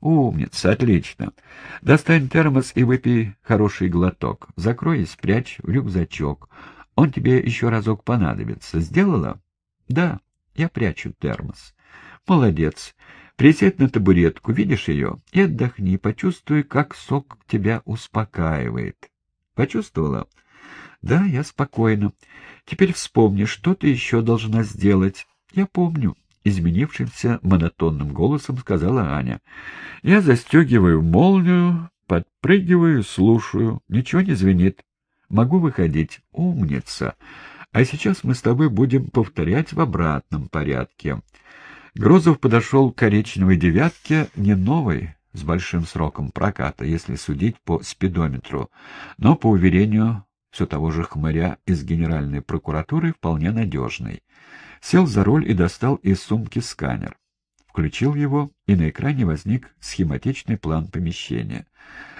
Умница, отлично. Достань термос и выпей хороший глоток. Закрой и спрячь в рюкзачок. Он тебе еще разок понадобится. Сделала? Да, я прячу термос. Молодец. Присядь на табуретку, видишь ее, и отдохни, почувствуй, как сок тебя успокаивает. Почувствовала? Да, я спокойна. Теперь вспомни, что ты еще должна сделать. Я помню. Изменившимся монотонным голосом сказала Аня. Я застегиваю молнию, подпрыгиваю, слушаю. Ничего не звенит. Могу выходить. Умница. А сейчас мы с тобой будем повторять в обратном порядке. Грозов подошел к коричневой девятке, не новой, с большим сроком проката, если судить по спидометру, но, по уверению все того же хмыря из Генеральной прокуратуры, вполне надежной. Сел за руль и достал из сумки сканер. Включил его, и на экране возник схематичный план помещения.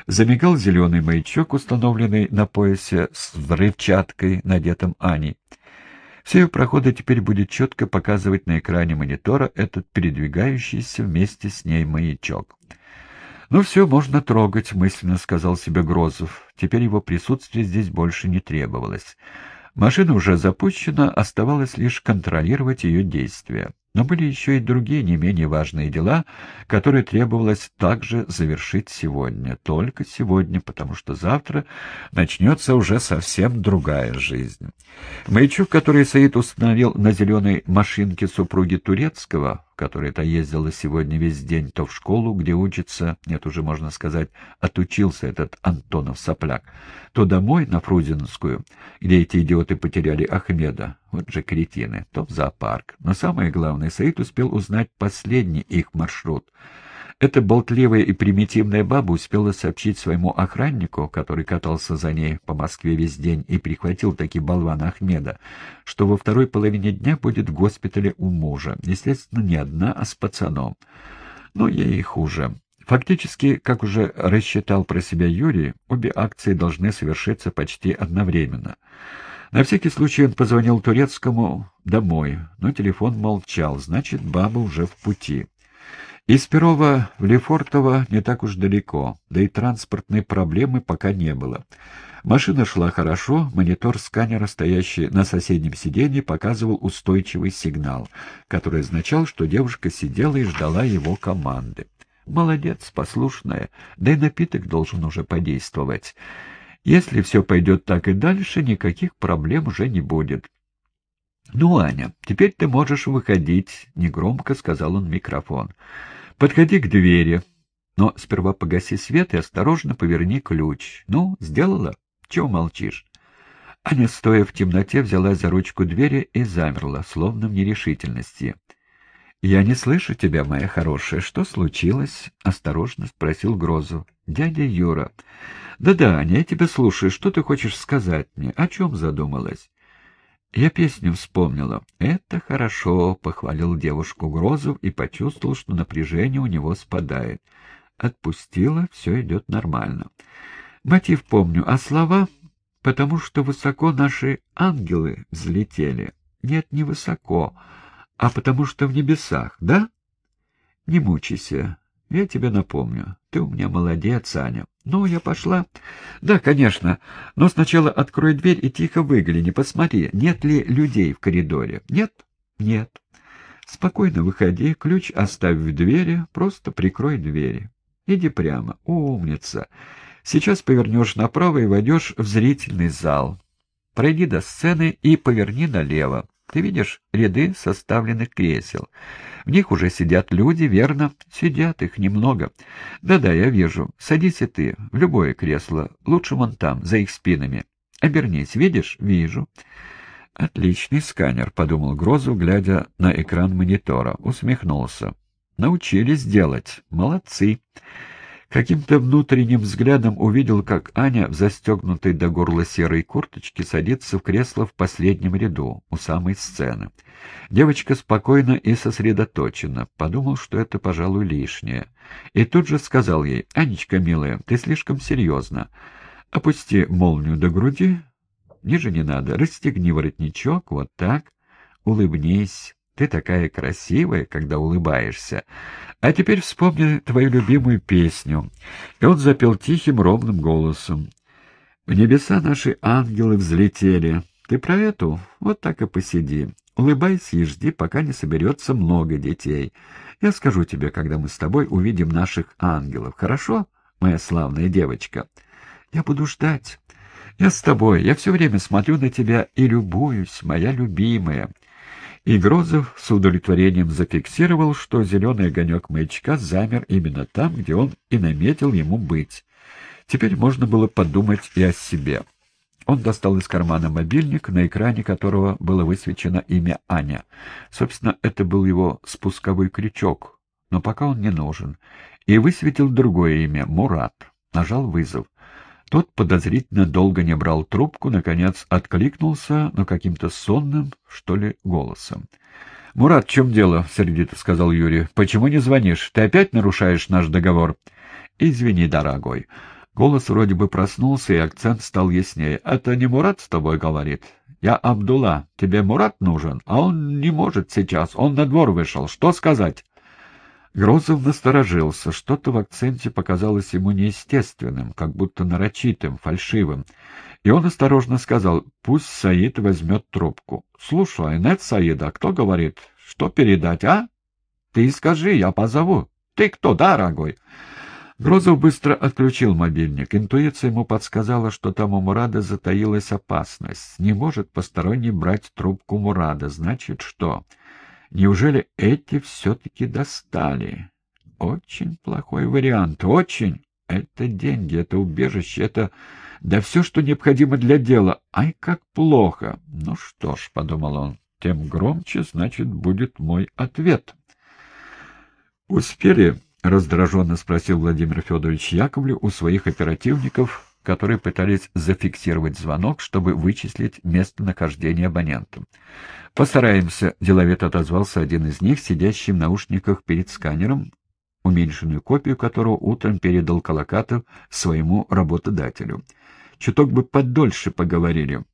Замигал зеленый маячок, установленный на поясе с взрывчаткой, надетым Аней. Все ее проходы теперь будет четко показывать на экране монитора этот передвигающийся вместе с ней маячок. «Ну все, можно трогать», — мысленно сказал себе Грозов. Теперь его присутствие здесь больше не требовалось. Машина уже запущена, оставалось лишь контролировать ее действия. Но были еще и другие не менее важные дела, которые требовалось также завершить сегодня. Только сегодня, потому что завтра начнется уже совсем другая жизнь. Маячок, который Саид установил на зеленой машинке супруги Турецкого, в которой та ездила сегодня весь день, то в школу, где учится, нет, уже можно сказать, отучился этот Антонов сопляк, то домой, на Фрузинскую, где эти идиоты потеряли Ахмеда, вот же кретины, то в зоопарк. Но самое главное, Саид успел узнать последний их маршрут. Эта болтливая и примитивная баба успела сообщить своему охраннику, который катался за ней по Москве весь день и прихватил таки болвана Ахмеда, что во второй половине дня будет в госпитале у мужа. Естественно, не одна, а с пацаном. Но ей хуже. Фактически, как уже рассчитал про себя Юрий, обе акции должны совершиться почти одновременно. На всякий случай он позвонил турецкому домой, но телефон молчал, значит, баба уже в пути. Из Перова в Лефортово не так уж далеко, да и транспортной проблемы пока не было. Машина шла хорошо, монитор сканера, стоящий на соседнем сиденье, показывал устойчивый сигнал, который означал, что девушка сидела и ждала его команды. Молодец, послушная, да и напиток должен уже подействовать. Если все пойдет так и дальше, никаких проблем уже не будет. — Ну, Аня, теперь ты можешь выходить, — негромко сказал он в микрофон. — Подходи к двери, но сперва погаси свет и осторожно поверни ключ. Ну, сделала? Чего молчишь? Аня, стоя в темноте, взяла за ручку двери и замерла, словно в нерешительности. — Я не слышу тебя, моя хорошая. Что случилось? — осторожно спросил Грозу. — Дядя Юра... «Да-да, Аня, я тебя слушаю. Что ты хочешь сказать мне? О чем задумалась?» Я песню вспомнила. «Это хорошо», — похвалил девушку Грозов и почувствовал, что напряжение у него спадает. Отпустила, все идет нормально. Мотив помню, а слова? Потому что высоко наши ангелы взлетели. Нет, не высоко, а потому что в небесах, да? Не мучайся, я тебе напомню. Ты у меня молодец, Аня. Ну, я пошла. Да, конечно. Но сначала открой дверь и тихо выгляни, посмотри, нет ли людей в коридоре. Нет? Нет. Спокойно выходи, ключ оставь в двери, просто прикрой двери. Иди прямо. Умница. Сейчас повернешь направо и войдешь в зрительный зал. Пройди до сцены и поверни налево. Ты видишь ряды составленных кресел. В них уже сидят люди, верно? Сидят, их немного. Да-да, я вижу. Садись и ты, в любое кресло. Лучше вон там, за их спинами. Обернись, видишь? Вижу. Отличный сканер, — подумал Грозу, глядя на экран монитора. Усмехнулся. Научились делать. Молодцы. Каким-то внутренним взглядом увидел, как Аня в застегнутой до горла серой курточке садится в кресло в последнем ряду, у самой сцены. Девочка спокойно и сосредоточена, подумал, что это, пожалуй, лишнее. И тут же сказал ей, «Анечка, милая, ты слишком серьезно. Опусти молнию до груди, ниже не надо, расстегни воротничок, вот так, улыбнись». Ты такая красивая, когда улыбаешься. А теперь вспомни твою любимую песню». И он запел тихим, ровным голосом. «В небеса наши ангелы взлетели. Ты про эту? Вот так и посиди. Улыбайся и жди, пока не соберется много детей. Я скажу тебе, когда мы с тобой увидим наших ангелов. Хорошо, моя славная девочка? Я буду ждать». Я с тобой, я все время смотрю на тебя и любуюсь, моя любимая. И Грозов с удовлетворением зафиксировал, что зеленый огонек маячка замер именно там, где он и наметил ему быть. Теперь можно было подумать и о себе. Он достал из кармана мобильник, на экране которого было высвечено имя Аня. Собственно, это был его спусковой крючок, но пока он не нужен. И высветил другое имя — Мурат. Нажал вызов. Тот подозрительно долго не брал трубку, наконец откликнулся, но каким-то сонным, что ли, голосом. — Мурат, в чем дело? — сердито сказал Юрий. — Почему не звонишь? Ты опять нарушаешь наш договор? — Извини, дорогой. Голос вроде бы проснулся, и акцент стал яснее. — Это не Мурат с тобой говорит? — Я Абдулла. Тебе Мурат нужен? А он не может сейчас. Он на двор вышел. Что сказать? Грозов насторожился. Что-то в акценте показалось ему неестественным, как будто нарочитым, фальшивым. И он осторожно сказал, пусть Саид возьмет трубку. — Слушай, нет Саида, кто говорит? Что передать, а? Ты скажи, я позову. Ты кто, дорогой? Грозов быстро отключил мобильник. Интуиция ему подсказала, что там у Мурада затаилась опасность. Не может посторонний брать трубку Мурада. Значит, что... Неужели эти все-таки достали? Очень плохой вариант, очень. Это деньги, это убежище, это... Да все, что необходимо для дела. Ай, как плохо. Ну что ж, — подумал он, — тем громче, значит, будет мой ответ. «Успели?» — раздраженно спросил Владимир Федорович Яковлев у своих оперативников, которые пытались зафиксировать звонок, чтобы вычислить местонахождение абонента. «Постараемся», — деловито отозвался один из них, сидящий в наушниках перед сканером, уменьшенную копию которого утром передал Колокатов своему работодателю. «Чуток бы подольше поговорили».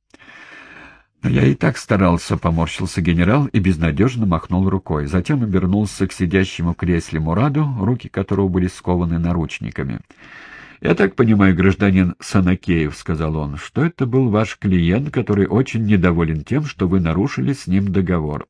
«Но я и так старался», — поморщился генерал и безнадежно махнул рукой. Затем обернулся к сидящему кресле Мураду, руки которого были скованы наручниками. «Я так понимаю, гражданин Санакеев, — сказал он, — что это был ваш клиент, который очень недоволен тем, что вы нарушили с ним договор.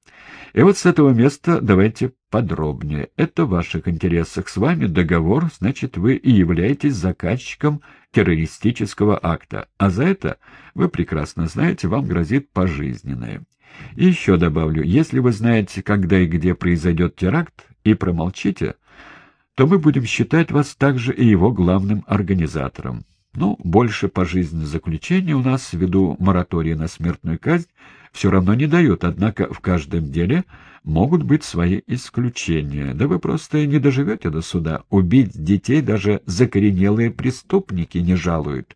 И вот с этого места давайте подробнее. Это в ваших интересах. С вами договор, значит, вы и являетесь заказчиком террористического акта. А за это, вы прекрасно знаете, вам грозит пожизненное. И еще добавлю, если вы знаете, когда и где произойдет теракт, и промолчите, то мы будем считать вас также и его главным организатором. Ну, больше пожизненное заключение у нас, ввиду моратория на смертную казнь, все равно не дает, однако в каждом деле могут быть свои исключения. Да вы просто не доживете до суда. Убить детей даже закоренелые преступники не жалуют.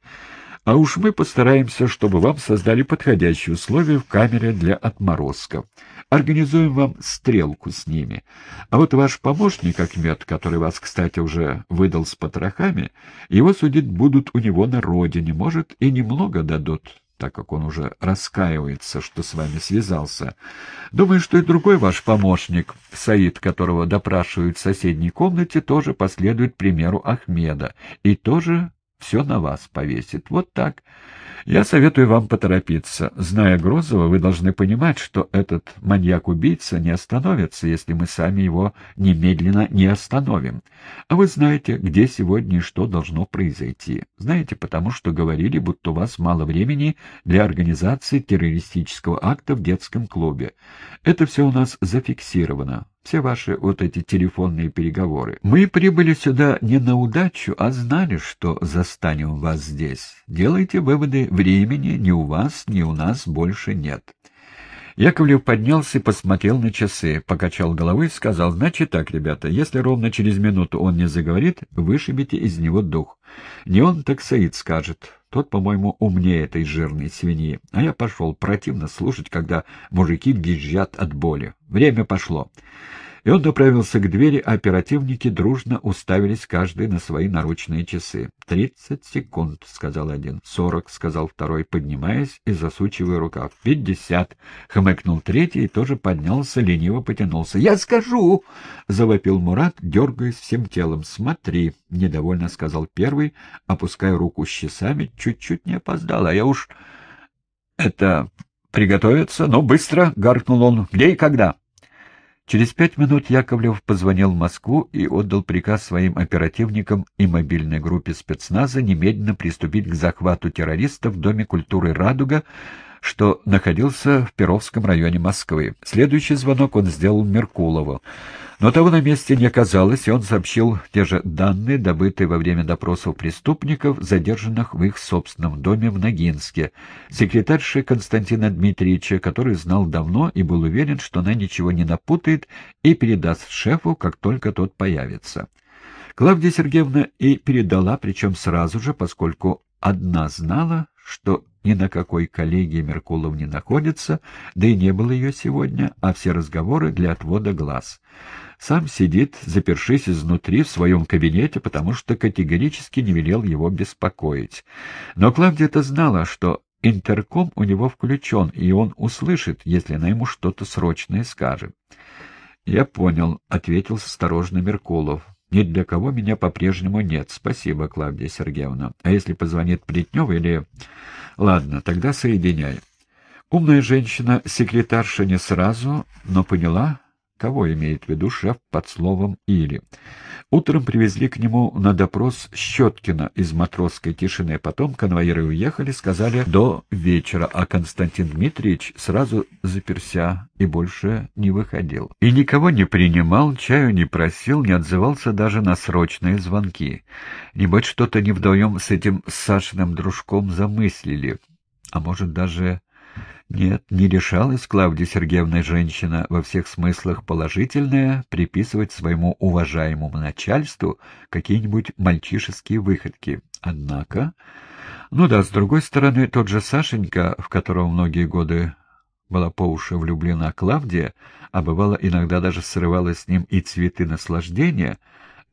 А уж мы постараемся, чтобы вам создали подходящие условия в камере для отморозков. Организуем вам стрелку с ними. А вот ваш помощник Ахмед, который вас, кстати, уже выдал с потрохами, его судить будут у него на родине, может, и немного дадут, так как он уже раскаивается, что с вами связался. Думаю, что и другой ваш помощник, Саид, которого допрашивают в соседней комнате, тоже последует примеру Ахмеда и тоже все на вас повесит. Вот так. Я советую вам поторопиться. Зная Грозова, вы должны понимать, что этот маньяк-убийца не остановится, если мы сами его немедленно не остановим. А вы знаете, где сегодня и что должно произойти. Знаете, потому что говорили, будто у вас мало времени для организации террористического акта в детском клубе. Это все у нас зафиксировано все ваши вот эти телефонные переговоры. Мы прибыли сюда не на удачу, а знали, что застанем вас здесь. Делайте выводы, времени ни у вас, ни у нас больше нет. Яковлев поднялся и посмотрел на часы, покачал головой и сказал, «Значит так, ребята, если ровно через минуту он не заговорит, вышибите из него дух. Не он, так Саид скажет. Тот, по-моему, умнее этой жирной свиньи. А я пошел. Противно слушать, когда мужики визжат от боли. Время пошло». И он направился к двери, а оперативники дружно уставились каждый на свои наручные часы. «Тридцать секунд», — сказал один. «Сорок», — сказал второй, поднимаясь и засучивая рукав. «Пятьдесят», — хмыкнул третий и тоже поднялся, лениво потянулся. «Я скажу!» — завопил Мурат, дергаясь всем телом. «Смотри», — недовольно сказал первый, опуская руку с часами. «Чуть-чуть не опоздал, а я уж...» «Это... приготовиться? Ну, быстро!» — гаркнул он. «Где и когда?» Через пять минут Яковлев позвонил в Москву и отдал приказ своим оперативникам и мобильной группе спецназа немедленно приступить к захвату террористов в Доме культуры «Радуга», что находился в Перовском районе Москвы. Следующий звонок он сделал Меркулову. Но того на месте не оказалось, и он сообщил те же данные, добытые во время допросов преступников, задержанных в их собственном доме в Ногинске, секретарши Константина Дмитриевича, который знал давно и был уверен, что она ничего не напутает и передаст шефу, как только тот появится. Клавдия Сергеевна и передала, причем сразу же, поскольку одна знала, что ни на какой коллегии Меркулов не находится, да и не было ее сегодня, а все разговоры для отвода глаз. Сам сидит, запершись изнутри в своем кабинете, потому что категорически не велел его беспокоить. Но Клавдия-то знала, что интерком у него включен, и он услышит, если она ему что-то срочное скажет. — Я понял, — ответил осторожно Меркулов. — Ни для кого меня по-прежнему нет. Спасибо, Клавдия Сергеевна. А если позвонит Плетнев или... Ладно, тогда соединяй. Умная женщина, секретарша не сразу, но поняла, кого имеет в виду шеф под словом «или». Утром привезли к нему на допрос Щеткина из матросской тишины. Потом конвоиры уехали, сказали до вечера, а Константин Дмитриевич сразу заперся и больше не выходил. И никого не принимал, чаю не просил, не отзывался даже на срочные звонки. Небось, что-то не вдвоем с этим Сашиным дружком замыслили. А может, даже нет, не решалась Клавдия Сергеевна женщина во всех смыслах положительная приписывать своему уважаемому начальству какие-нибудь мальчишеские выходки. Однако... Ну да, с другой стороны, тот же Сашенька, в которого многие годы была по уши влюблена Клавдия, а бывало иногда даже срывала с ним и цветы наслаждения —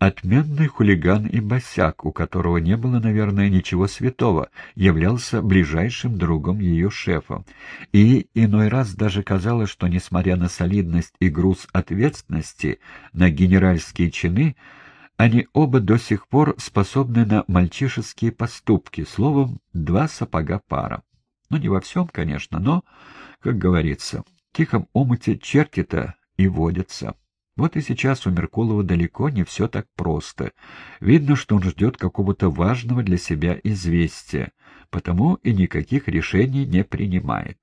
Отменный хулиган и босяк, у которого не было, наверное, ничего святого, являлся ближайшим другом ее шефа. И иной раз даже казалось, что, несмотря на солидность и груз ответственности на генеральские чины, они оба до сих пор способны на мальчишеские поступки, словом, два сапога пара. Ну, не во всем, конечно, но, как говорится, в тихом омуте черти-то и водятся. Вот и сейчас у Меркулова далеко не все так просто. Видно, что он ждет какого-то важного для себя известия, потому и никаких решений не принимает.